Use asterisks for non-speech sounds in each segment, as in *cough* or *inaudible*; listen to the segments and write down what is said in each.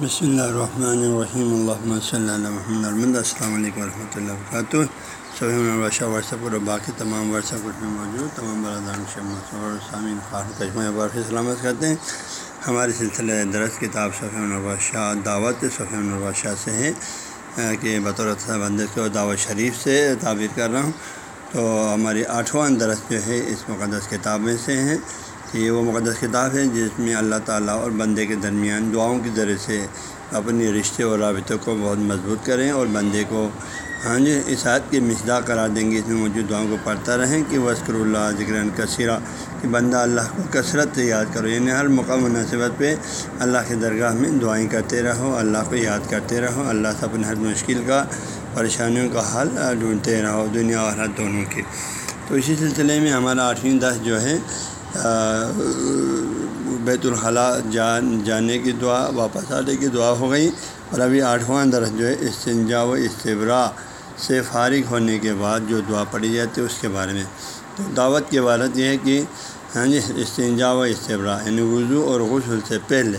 بسم اللہ الرحمن الرحیم اللہ صلی اللہ محمد السلام علیکم ورحمۃ اللہ وبرکاتہ صحیح ورثہ ورثہ اور باقی تمام ورثہ کچھ میں موجود. تمام برادان شمس اور سامعین سلامت کرتے ہیں. ہمارے سلسلہ درس کتاب صفی الرباشہ دعوت صفی الرباشہ سے ہے کہ بطور بندش کو دعوت شریف سے تعبیر کر رہا ہوں. تو ہماری آٹھواں درس جو ہے، اس مقدس کتاب میں سے ہیں یہ وہ مقدس کتاب ہے جس میں اللہ تعالیٰ اور بندے کے درمیان دعاؤں کے ذریعے سے اپنی رشتے اور رابطوں کو بہت مضبوط کریں اور بندے کو ہاں جی اس عادت کی مشدہ کرا دیں گے۔ اس میں موجود دعاؤں کو پڑھتا رہیں کہ وسکر اللہ ذکر کثیرہ کہ بندہ اللہ کو کثرت سے یاد کرو۔ یعنی ہر موقع مناسبت پہ اللہ کے درگاہ میں دعائیں کرتے رہو، اللہ کو یاد کرتے رہو، اللہ سے اپنے ہر مشکل کا، پریشانیوں کا حل ڈھونڈتے رہو، دنیا اور ہر دونوں کی تو اسی سلسلے میں ہمارا آٹھویں دس جو ہے بیت الخلاء جان، جانے کی دعا، واپس آنے کی دعا ہو گئی اور ابھی آٹھواں درس جو ہے استنجا و استبرا سے فارغ ہونے کے بعد جو دعا پڑھی جاتی ہے اس کے بارے میں۔ تو دعوت کی عبارت یہ ہے کہ ہاں جی استنجا و استبرا یعنی وضو اور غسل سے پہلے۔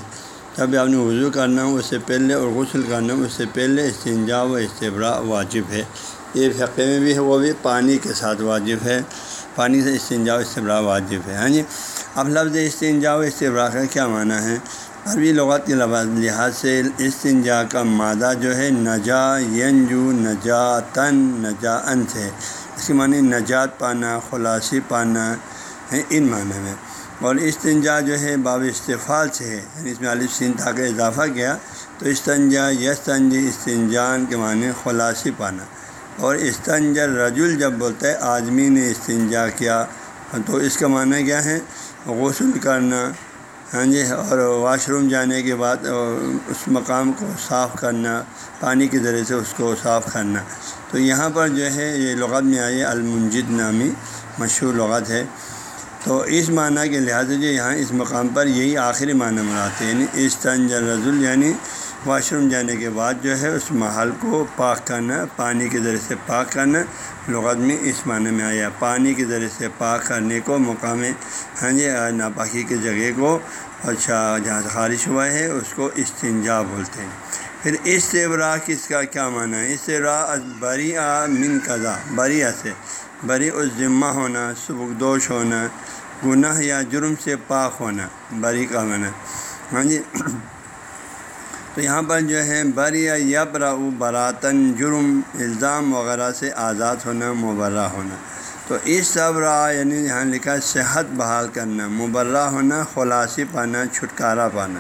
جب آپ نے وضو کرنا ہو اس سے پہلے اور غسل کرنا ہو اس سے پہلے استنجا و استبرا واجب ہے۔ یہ فقے میں بھی ہے، وہ بھی پانی کے ساتھ واجب ہے۔ پانی سے استنجا و استبرا واجب ہے۔ ہاں جی؟ اب لفظ استنجا و استبرا کا کیا معنی ہے؟ عربی لغات کے لحاظ سے استنجا کا مادہ جو ہے نجا، ینجو نجا تن نجا ان سے۔ اس کے معنی نجات پانا، خلاصی پانا ہے ان معنی میں۔ اور استنجا جو ہے باب استفال سے ہے۔ یعنی اس میں عالف سین تھا اضافہ کیا تو استنجا یستنج استنجان کے معنی خلاصی پانا۔ اور استنجر رجل جب بولتا ہے، آدمی نے استنجا کیا۔ تو اس کا معنی کیا ہے؟ غسل کرنا۔ ہاں جی اور واش روم جانے کے بعد اس مقام کو صاف کرنا، پانی کے ذریعے سے اس کو صاف کرنا۔ تو یہاں پر جو ہے، یہ لغت میں آئی المنجد نامی مشہور لغت ہے۔ تو اس معنی کے لحاظ سے جو یہاں اس مقام پر یہی آخری معنی مناتے ہیں یعنی استنجر رضول یعنی واش روم جانے کے بعد جو ہے اس محل کو پاک کرنا، پانی کے ذریعے سے پاک کرنا۔ لغت میں اس معنی میں آیا، پانی کے ذریعے سے پاک کرنے کو مقام ہاں جی ناپاکی کی جگہ کو اچھا جہاں سے خارش ہوا ہے، اس کو استنجا بولتے ہیں۔ پھر اس سے کس کا، کیا معنی ہے؟ اس سے بری آ من قضا بری سے۔ بری اس ذمہ ہونا سبکدوش ہونا، گناہ یا جرم سے پاک ہونا بری کا معنی۔ ہاں جی تو یہاں پر جو ہے بر یا یب براتن جرم، الزام وغیرہ سے آزاد ہونا، مبرہ ہونا۔ تو اس سب را یعنی یہاں لکھا صحت بحال کرنا، مبرہ ہونا، خلاصی پانا، چھٹکارا پانا۔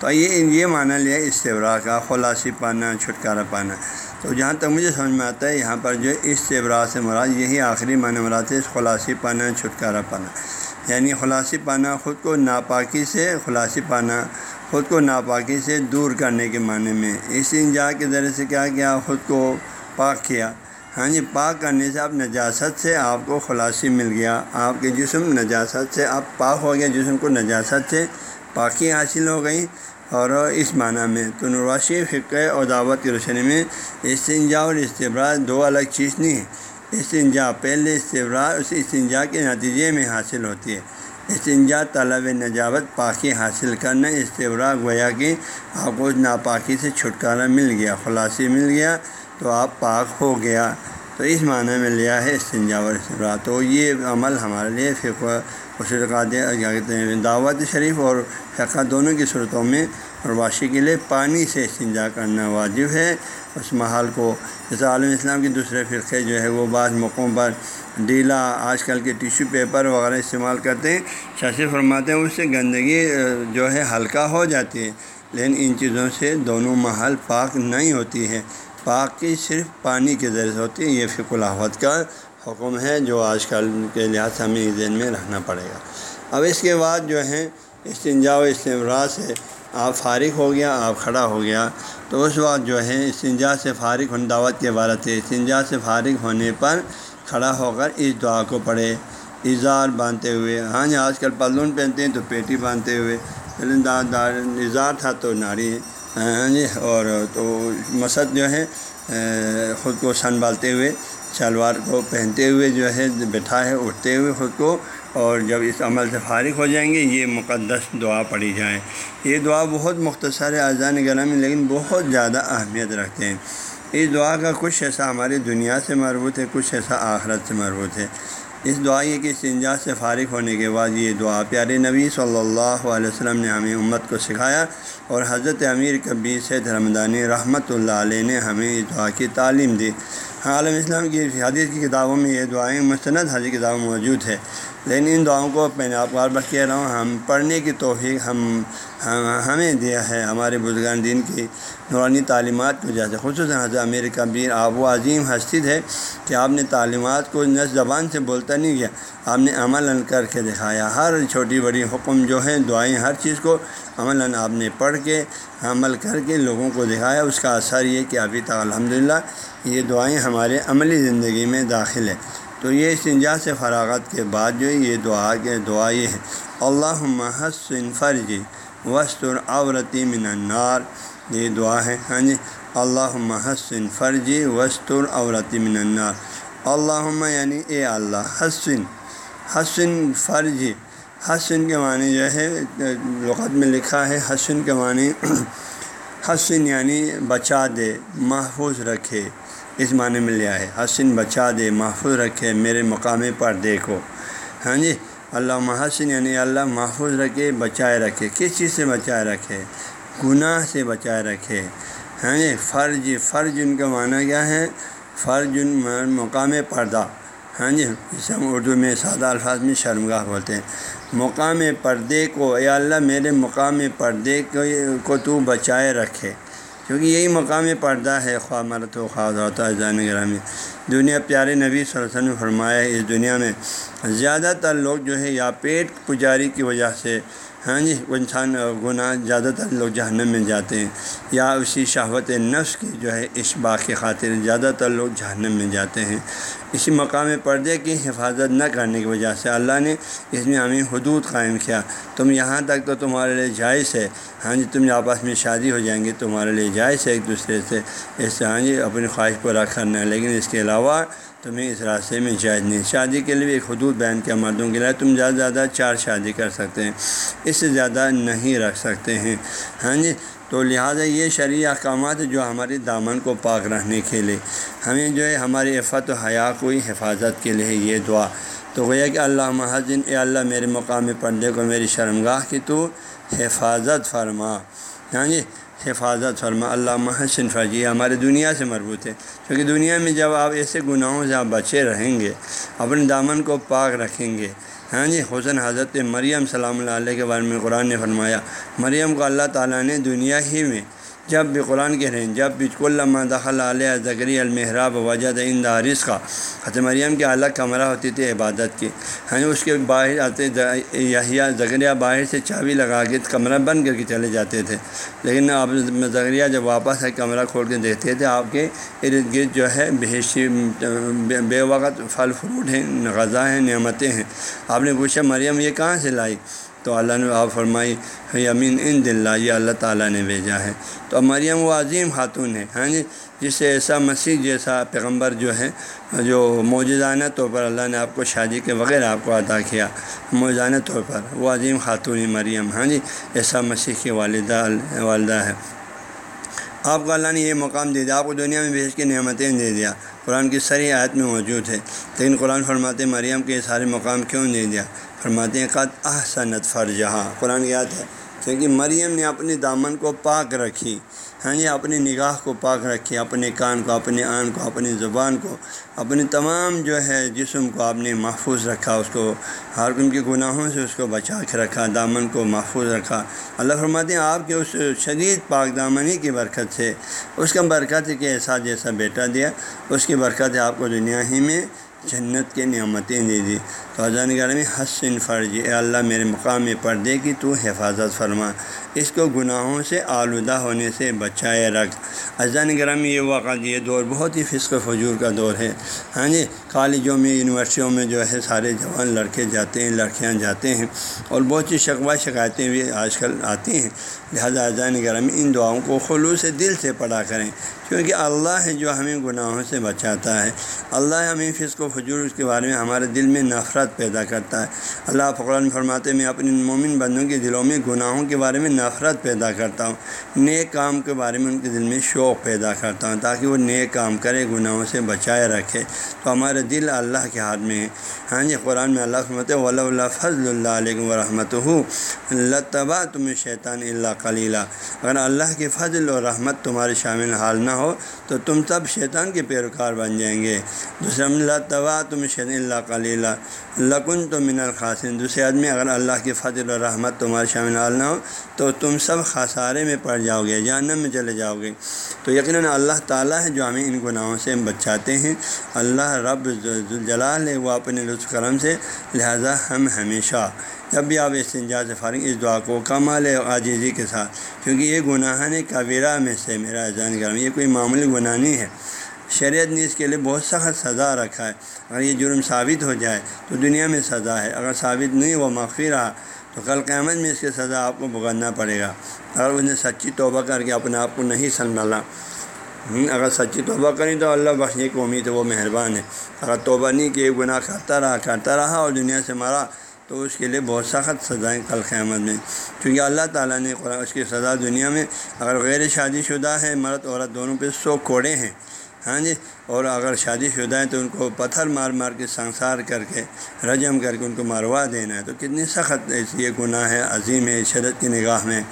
تو یہ یہ معنی لیا اس سبرا کا، خلاصی پانا، چھٹکارا پانا۔ تو جہاں تک مجھے سمجھ میں آتا ہے، یہاں پر جو اس سبرا سے مراد، یہی آخری معنی مراد ہے، خلاصی پانا، چھٹکارا پانا۔ یعنی خلاصی پانا خود کو ناپاکی سے، خلاصی پانا خود کو ناپاکی سے دور کرنے کے معنی میں۔ اس انجا کے ذریعے سے کیا کیا خود کو پاک کیا۔ ہاں جی پاک کرنے سے آپ نجاست سے آپ کو خلاصی مل گیا۔ آپ کے جسم نجاست سے آپ پاک ہو گیا جسم کو نجاست سے پاکی حاصل ہو گئی۔ اور اس معنی میں تو نرواشی فقہ اور دعوت کی روشنی میں استنجا اور استبرا دو الگ چیز نہیں ہے استنجا پہلے استبرا اس استنجا کے نتیجے میں حاصل ہوتی ہے۔ استنجا طلب نجابت پاکی حاصل کرنا استبرا گویا کہ آپ کو ناپاکی سے چھٹکارا مل گیا، خلاصی مل گیا، تو آپ پاک ہو گیا۔ تو اس معنی میں لیا ہے استنجا و استبرا تو یہ عمل ہمارے لیے فقہ کیا کہتے ہیں دعوت شریف اور فقہ دونوں کی صورتوں میں اور واشی کے لیے پانی سے استنجا کرنا واجب ہے۔ اس محل کو جیسے عالم اسلام کے دوسرے فرقے جو ہے وہ بعض موقعوں پر ڈیلا، آج کل کے ٹیشو پیپر وغیرہ استعمال کرتے ہیں۔ شاشی فرماتے ہیں اس سے گندگی جو ہے ہلکا ہو جاتی ہے۔ لیکن ان چیزوں سے دونوں محل پاک نہیں ہوتی ہے۔ پاک کی صرف پانی کے ذریعے سے ہوتی ہے۔ یہ فک الحوت کا حکم ہے جو آج کل کے لحاظ سے ہمیں ذہن میں رکھنا پڑے گا۔ اب اس کے بعد جو ہے استنجا و استمرا سے آپ فارغ ہو گیا، آپ کھڑا ہو گیا۔ تو اس وقت جو ہے، استنجا سے فارغ ہونے دعوت کے عبارت ہے استنجا سے فارغ ہونے پر کھڑا ہو کر اس دعا کو پڑھے۔ اظہار باندھتے ہوئے ہاں جی آج کل پلون پہنتے ہیں تو پیٹی باندھتے ہوئے۔ اظہار تھا تو ناڑی ہاں جی اور تو مسد جو ہے خود کو سنبھالتے ہوئے، شلوار کو پہنتے ہوئے جو ہے، بیٹھا ہے، اٹھتے ہوئے خود کو۔ اور جب اس عمل سے فارغ ہو جائیں گے، یہ مقدس دعا پڑھی جائے۔ یہ دعا بہت مختصر ہے، اذان گرم لیکن بہت زیادہ اہمیت رکھتے ہیں۔ اس دعا کا کچھ ایسا ہماری دنیا سے مربوط ہے، کچھ ایسا آخرت سے مربوط ہے۔ اس دعا یہ کہ سنجا سے فارغ ہونے کے بعد یہ دعا پیارے نبی صلی اللہ علیہ وسلم نے ہمیں امت کو سکھایا اور حضرت امیر کبیر سید رمضانی رحمۃ اللہ علیہ نے ہمیں اس دعا کی تعلیم دی۔ ہاں عالم اسلام کی حدیث کی کتابوں میں یہ دعائیں مستند حدیث کتابوں موجود ہے لیکن ان دعاؤں کو میں نے آپ بار بار کہہ رہا ہوں۔ ہم پڑھنے کی توفیق ہم ہمیں دیا ہے ہمارے بزرگان دین کی نورانی تعلیمات کی وجہ سے۔ خصوصاً حضرت امیر کبیر آپ و عظیم ہستی ہے کہ آپ نے تعلیمات کو نس زبان سے بولتا نہیں کیا آپ نے عمل کر کے دکھایا۔ ہر چھوٹی بڑی حکم جو ہے، دعائیں، ہر چیز کو عمل آپ نے پڑھ کے عمل کر کے لوگوں کو دکھایا۔ اس کا اثر یہ کہ ابھی تک الحمد یہ دعائیں ہمارے عملی زندگی میں داخل ہے تو یہ سنجا سے فراغت کے بعد جو یہ دعا کے دعا یہ ہے۔ اللہ محسن فرجی وسطر عورتی من النار۔ یہ دعا ہے ہاں جی۔ اللہ محسن فرجی وسطر عورتی من النار۔ اللہ یعنی اے اللہ، حسن حسن فرجی۔ حسن کے معنی جو ہے، لغت میں لکھا ہے، حسن کے معنی *clears throat* حسن یعنی بچا دے، محفوظ رکھے۔ اس معنی میں لیا ہے۔ حسن بچا دے، محفوظ رکھے، میرے مقام پر دیکھو۔ ہاں جی اللہ محسن یعنی اللہ محفوظ رکھے، بچائے رکھے۔ کس چیز سے بچائے رکھے؟ گناہ سے بچائے رکھے۔ ہاں جی فرج فرج ان کا معنی کیا ہے؟ فرج مقام پردہ۔ ہاں جی جسے ہم اردو میں سادہ الفاظ میں شرمگاہ بولتے ہیں۔ مقام پردے کو یا اللہ میرے مقام پردے کو تو بچائے رکھے۔ کیونکہ یہی مقام پردہ ہے، خواہ مرت و خواہ ہوتا ہے گرامی۔ دنیا پیارے نبی صلی اللہ علیہ وسلم فرمایا ہے، اس دنیا میں زیادہ تر لوگ جو ہے یا پیٹ پجاری کی وجہ سے ہاں جی وہ انسان گناہ زیادہ تر لوگ جہنم میں جاتے ہیں۔ یا اسی شہوت نفس کی جو ہے اشباع کی خاطر زیادہ تر لوگ جہنم میں جاتے ہیں۔ اسی مقام پردے کی حفاظت نہ کرنے کی وجہ سے اللہ نے اس میں ہمیں حدود قائم کیا۔ تم یہاں تک تو تمہارے لیے جائز ہے۔ ہاں جی تم آپس میں شادی ہو جائیں گے، تمہارے لیے جائز ہے ایک دوسرے سے۔ اس سے ہاں جی اپنی خواہش پورا کرنا ہے۔ لیکن اس کے علاوہ تمہیں اس راستے میں جائز نہیں۔ شادی کے لیے ایک حدود بیان کیا مردوں کے لیے، تم زیادہ زیادہ چار شادی کر سکتے ہیں، اس سے زیادہ نہیں رکھ سکتے ہیں۔ ہاں جی؟ تو لہٰذا یہ شرعی احکامات جو ہمارے دامن کو پاک رہنے کے لیے، ہمیں جو ہے ہماری عفت و حیا کو حفاظت کے لیے یہ دعا۔ تو گویا کہ اللہ محضن، اے اللہ میرے مقامی پردے کو میری شرمگاہ کی تو حفاظت فرما۔ ہاں جی حفاظت فرما، اللہ محسن فرجی، ہمارے دنیا سے مربوط ہے۔ کیونکہ دنیا میں جب آپ ایسے گناہوں سے آپ بچے رہیں گے، اپنے دامن کو پاک رکھیں گے۔ ہاں جی حسن حضرت مریم سلام اللہ علیہ کے بارے میں قرآن نے فرمایا، مریم کو اللہ تعالیٰ نے دنیا ہی میں جب بھی قرآن کہہ رہے ہیں، جب بھی کلّہ دخل علیہ ذکری المحراب وجد ان دارث کا حضرت مریم کے الگ کمرہ ہوتی تھی عبادت کی۔ ہاں اس کے باہر آتے یحییٰ زکریہ باہر سے چابی لگا کے کمرہ بند کر کے چلے جاتے تھے۔ لیکن آپ زکریہ جب واپس ہے کمرہ کھول کے دیکھتے تھے، آپ کے ارد گرد جو ہے بحشی بے وقت پھل فروٹ ہیں، غذا ہیں، نعمتیں ہیں۔ آپ نے پوچھا، مریم یہ کہاں سے لائی؟ تو اللہ نے آپ فرمائی ہاں یمین، ان دلّہ یہ اللہ تعالیٰ نے بھیجا ہے۔ تو مریم وہ عظیم خاتون ہے ہاں جی جس سے ایسا مسیح جیسا پیغمبر جو ہے، جو موجودانہ طور پر اللہ نے آپ کو شادی کے بغیر آپ کو ادا کیا۔ موجودانہ طور پر وہ عظیم خاتون مریم ہاں جی ایسا مسیح کی والدہ والدہ ہے۔ آپ کو اللہ نے یہ مقام دے دیا، آپ کو دنیا میں بھیج کے نعمتیں دے دیا۔ قرآن کی سری آیت میں موجود ہے۔ لیکن قرآن فرماتے مریم کے سارے مقام کیوں دے دیا؟ فرماتے ہیں، قد احسنت فرجہاں قرآن یاد ہے، کیونکہ مریم نے اپنی دامن کو پاک رکھی۔ ہاں جی اپنی نگاہ کو پاک رکھی، اپنے کان کو، اپنے آن کو، اپنی زبان کو، اپنی تمام جو ہے جسم کو آپ نے محفوظ رکھا، اس کو ہر قسم کے گناہوں سے اس کو بچا کے رکھا، دامن کو محفوظ رکھا۔ اللہ فرماتے ہیں، آپ کے اس شدید پاک دامنی کی برکت سے، اس کا برکت ہے کہ ایسا جیسا بیٹا دیا، اس کی برکت ہے آپ کو دنیا ہی میں جنت کے نعمتیں دے دی۔ تو اذان میں حسن فرض اے اللہ میرے مقام پردے کی تو حفاظت فرما۔ اس کو گناہوں سے آلودہ ہونے سے بچائے رکھ۔ اذان گرم یہ واقع یہ دور بہت ہی فسق و فجور کا دور ہے۔ ہاں جی کالجوں میں، یونیورسٹیوں میں جو ہے سارے جوان لڑکے جاتے ہیں، لڑکیاں جاتے ہیں اور بہت سی شکوہ شکایتیں بھی آج کل آتی ہیں۔ لہٰذا اذان گرم ان دعاؤں کو خلوص دل سے پڑھا کریں۔ کیونکہ اللہ ہے جو ہمیں گناہوں سے بچاتا ہے۔ اللہ ہمیں فسق و فجور اس کے بارے میں ہمارے دل میں نفرت پیدا کرتا ہے۔ اللہ فقران فرماتے میں اپنے مومن بندوں کے دلوں میں گناہوں کے بارے میں نفرت پیدا کرتا ہوں۔ نیک کام کے بارے میں ان کے دل میں شوق پیدا کرتا ہوں تاکہ وہ نیک کام کرے، گناہوں سے بچائے رکھے۔ تو ہمارے دل اللہ کے ہاتھ میں ہے ہاں جی قرآن میں اللہ فرماتے ولی اللہ فضل اللہ علیہ ورحمۃ ہو اللہ تبا تم شیطان اللہ کلیلہ اگر اللہ کی فضل و رحمت تمہارے شامل حال نہ ہو تو تم سب شیطان کے پیروکار بن جائیں گے۔ دوسرے اللہ تبا تم شیطان اللہ کلیلہ لکن تو من الخاصن دوسرے آدمی اگر اللہ کی فضل و رحمت تمہارے شامل نہ ہو تو تم سب خسارے میں پڑ جاؤ گے، جہنم میں چلے جاؤ گے۔ تو یقیناً اللہ تعالیٰ ہے جو ہمیں ان گناہوں سے بچاتے ہیں۔ اللہ رب جلال ہے، وہ اپنے لطف کرم سے، لہذا ہم ہمیشہ جب بھی آپ استنجا سے فارغ، اس دعا کو کمال عاجزی کے ساتھ، کیونکہ یہ گناہ نے کبیرہ میں سے میرا جان کرم یہ کوئی معمولی گناہ نہیں ہے۔ شریعت نے اس کے لیے بہت سخت سزا رکھا ہے، اگر یہ جرم ثابت ہو جائے تو دنیا میں سزا ہے، اگر ثابت نہیں وہ مغفی رہا تو کل قیامت میں اس کی سزا آپ کو بھگتنا پڑے گا۔ اگر انہیں سچی توبہ کر کے اپنے آپ کو نہیں سنبھالا اگر سچی توبہ کریں تو اللہ بخشنے کی امید ہے، وہ مہربان ہے۔ اگر توبہ نہیں کہ گناہ کرتا رہا کرتا رہا اور دنیا سے مارا تو اس کے لیے بہت سخت سزائیں کل قیامت میں۔ کیونکہ اللہ تعالیٰ نے قرآن اس کی سزا دنیا میں اگر غیر شادی شدہ ہے، مرد، عورت دونوں پہ سو کوڑے ہیں۔ ہاں جی؟ اور اگر شادی شدہ ہیں تو ان کو پتھر مار مار کے سنسار کر کے، رجم کر کے ان کو ماروا دینا ہے۔ تو کتنی سخت یہ گناہ ہے، عظیم ہے، شدت کی نگاہ میں۔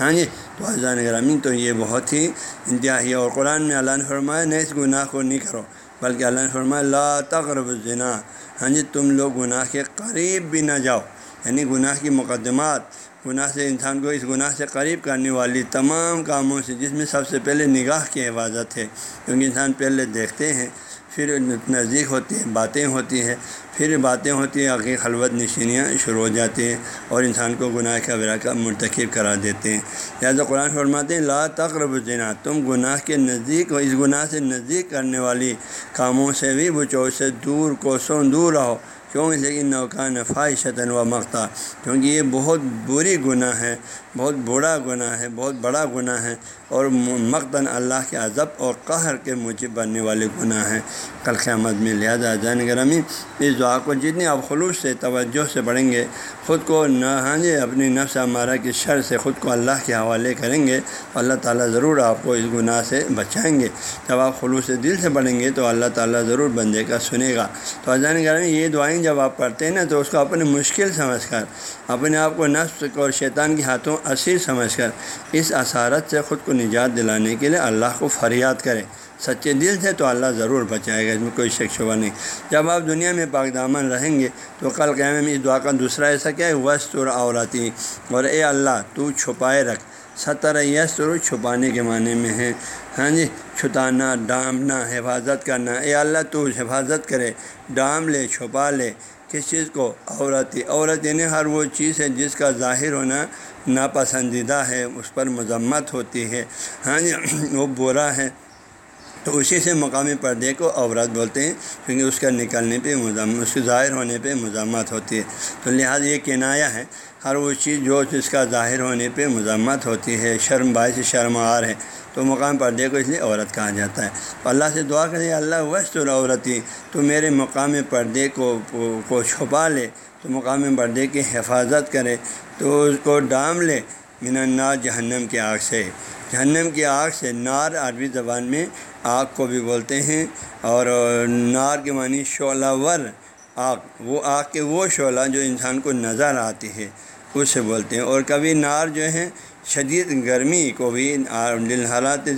ہاں جی؟ تو اذان گرامی تو یہ بہت ہی انتہائی اور قرآن میں اللہ نے فرمایا نہیں اس گناہ کو نہیں کرو۔ بلکہ اللہ نے فرمایا، لا تقرب الزنا۔ ہاں جی تم لوگ گناہ کے قریب بھی نہ جاؤ۔ یعنی گناہ کی مقدمات، گناہ سے انسان کو اس گناہ سے قریب کرنے والی تمام کاموں سے، جس میں سب سے پہلے نگاہ کی حفاظت ہے۔ کیونکہ انسان پہلے دیکھتے ہیں پھر نزدیک ہوتی ہیں، باتیں ہوتی ہیں، پھر باتیں ہوتی ہیں آگے خلوت نشینیاں شروع ہو جاتی ہیں اور انسان کو گناہ کا ورا کا مرتکب کرا دیتے ہیں۔ لہٰذا قرآن فرماتے ہیں، لا تقرب جنا تم گناہ کے نزدیک، اس گناہ سے نزدیک کرنے والی کاموں سے بھی بچو سے دور کوسوں دور رہو۔ کیوں لیکن نوکا نفائی شطن و مقتا، کیونکہ یہ بہت بری گناہ ہے، بہت بڑا گناہ ہے، بہت بڑا گناہ ہے، اور مقدن اللہ کے عذب اور قہر کے موجب بننے والے گناہ ہیں۔ کل قیامت میں لہٰذا جان گرامی اس دعا کو جتنی آپ خلوص سے، توجہ سے پڑھیں گے، خود کو نہ ہاں جی اپنی نفس ہمارا کی شر سے خود کو اللہ کے حوالے کریں گے اللہ تعالیٰ ضرور آپ کو اس گناہ سے بچائیں گے۔ جب آپ خلوص دل سے پڑھیں گے، تو اللہ تعالیٰ ضرور بندے کا سنے گا۔ تو اذان گرامی یہ دعائیں جب آپ پڑھتے ہیں نا تو اس کو اپنے مشکل سمجھ کر، اپنے آپ کو نفس اور شیطان کے ہاتھوں اسیر سمجھ کر، اس اثارت سے خود کو نجات دلانے کے لیے اللہ کو فریاد کریں۔ سچے دل سے تو اللہ ضرور بچائے گا، اس میں کوئی شک شبہ نہیں۔ جب آپ دنیا میں پاک دامن رہیں گے تو کل قیام میں اس دعا کا دوسرا ایسا کیا ہے؟ وسط اور عورتی اور اے اللہ، تو چھپائے رکھ۔ ستر یسر چھپانے کے معنی میں ہے۔ ہاں جی چھتانا ڈامنا حفاظت کرنا۔ اے اللہ، تو حفاظت کرے ڈام لے، چھپا لے۔ کس چیز کو؟ عورت عورت یعنی ہر وہ چیز ہے جس کا ظاہر ہونا ناپسندیدہ ہے، اس پر مذمت ہوتی ہے۔ ہاں جی وہ برا ہے۔ تو اسی سے مقامی پردے کو عورت بولتے ہیں، کیونکہ اس کا نکلنے پہ مذم اس کے ظاہر ہونے پہ مذمت ہوتی ہے تو لہٰذا یہ کنایا ہے، ہر وہ چیز جو جس کا ظاہر ہونے پہ مذمت ہوتی ہے، شرم باعث شرم آر ہے، تو مقام پردے کو اس لیے عورت کہا جاتا ہے۔ تو اللہ سے دعا کرے اللہ وسط عورتی تو میرے مقام پردے کو کو چھپا لے، تو مقام پردے کی حفاظت کرے، تو اس کو ڈام لے، من النار جہنم کی آگ سے۔ جہنم کی آگ سے نار، عربی زبان میں آگ کو بھی بولتے ہیں اور نار کے معنی شعلہ ور، آگ، وہ آگ کے وہ شعلہ جو انسان کو نظر آتی ہے اس سے بولتے ہیں۔ اور کبھی نار جو ہے شدید گرمی کو بھی حالات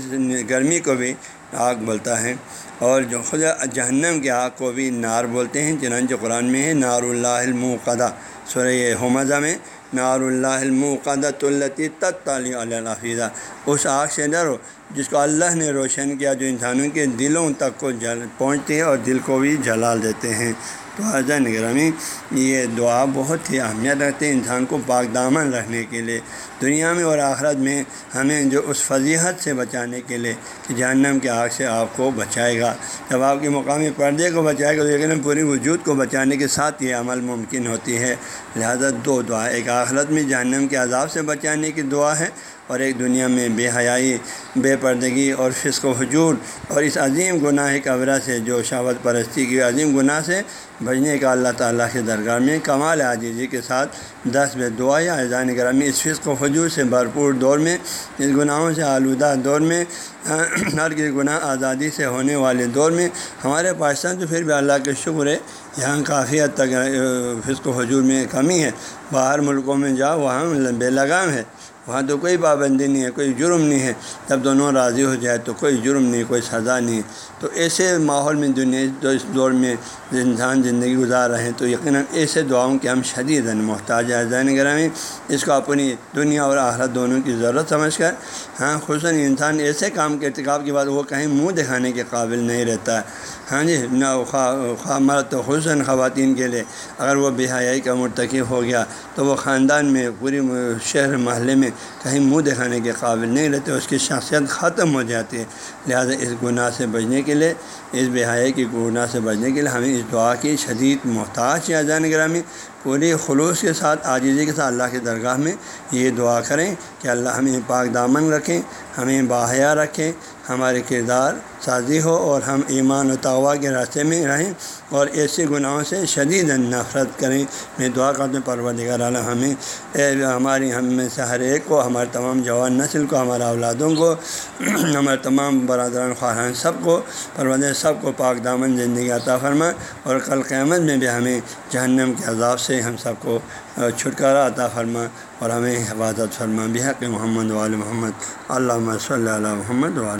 گرمی کو بھی آگ بولتا ہے۔ اور جو خود جہنم کی آگ کو بھی نار بولتے ہیں، چنانچہ قرآن میں ہے نار اللہ المقدہ سورہ حمزہ میں۔ نار اللہ المقدت التی تطلی الحفیظہ۔ اس آگ سے ڈرو، جس کو اللہ نے روشن کیا، جو انسانوں کے دلوں تک کو جل پہنچتے ہیں اور دل کو بھی جلال دیتے ہیں۔ تو حضرت نگرامی یہ دعا بہت ہی اہمیت رکھتے ہیں انسان کو پاک دامن رکھنے کے لیے، دنیا میں اور آخرت میں ہمیں جو اس فضیحت سے بچانے کے لیے کہ جہنم کے آگ سے آپ کو بچائے گا۔ جب آپ کے مقامی پردے کو بچائے گا تو لیکن پوری وجود کو بچانے کے ساتھ یہ عمل ممکن ہوتی ہے۔ لہذا دو دعا، ایک آخرت میں جہنم کے عذاب سے بچانے کی دعا ہے اور ایک دنیا میں بے حیائی، بے پردگی اور فسق و حجور اور اس عظیم گناہ قبرہ سے جو شاوت پرستی کی عظیم گناہ سے بجنے کا اللہ تعالیٰ کے درگاہ میں کمال عاجزی کے ساتھ دس بے دعا یا اذان گرامی اس فسق و حجور سے بھرپور دور میں، اس گناہوں سے آلودہ دور میں، *clears throat* ہر کے گناہ آزادی سے ہونے والے دور میں ہمارے پاکستان تو پھر بھی اللہ کے شکر ہے، یہاں کافی حد تک فسق و حجور میں کمی ہے، باہر ملکوں میں جاؤ وہاں بے لگام ہے۔ وہاں تو کوئی پابندی نہیں ہے، کوئی جرم نہیں ہے۔ جب دونوں راضی ہو جائے تو کوئی جرم نہیں، کوئی سزا نہیں۔ تو ایسے ماحول میں دنیا جو اس دور میں انسان زندگی گزار رہے ہیں تو یقیناً ایسے دعاؤں کے ہم شدید محتاج ہے زین گرامی، اس کو اپنی دنیا اور آخرت دونوں کی ضرورت سمجھ کر ہاں خصوصاً انسان ایسے کام کے ارتکاب کے بعد وہ کہیں منہ دکھانے کے قابل نہیں رہتا۔ ہے ہاں جی نہ خواہ مرد تو خصوصاً خواتین کے لیے، اگر وہ بے حیائی کا مرتکب ہو گیا تو وہ خاندان میں، پوری شہر محلے میں کہیں منہ دکھانے کے قابل نہیں رہتے، اس کی شخصیت ختم ہو جاتی ہے۔ لہٰذا اس گناہ سے بچنے کے لیے، اس بہائی کی گناہ سے بچنے کے لیے ہمیں اس دعا کی شدید محتاج یا جان گرامی، پوری خلوص کے ساتھ، عاجزی کے ساتھ اللہ کی درگاہ میں یہ دعا کریں کہ اللہ ہمیں پاک دامن رکھیں، ہمیں باحیا رکھیں ہمارے کردار سازی ہو اور ہم ایمان و تغوا کے راستے میں رہیں اور ایسے گناہوں سے شدید نفرت کریں۔ میں دعا کرتا ہوں، پروردگار عالم ہمیں ہماری، ہم میں سے ہر ایک کو، ہمارے تمام جوان نسل کو، ہمارے اولادوں کو، ہمارے تمام برادران، خواہان سب کو، پروردگار سب کو پاک دامن زندگی عطا فرما اور کل قیامت میں بھی ہمیں جہنم کے عذاب سے ہم سب کو چھٹکارا عطا فرما اور ہمیں حفاظت فرما بحق محمد وال محمد۔ علامہ صلی اللہ علیہ محمد وال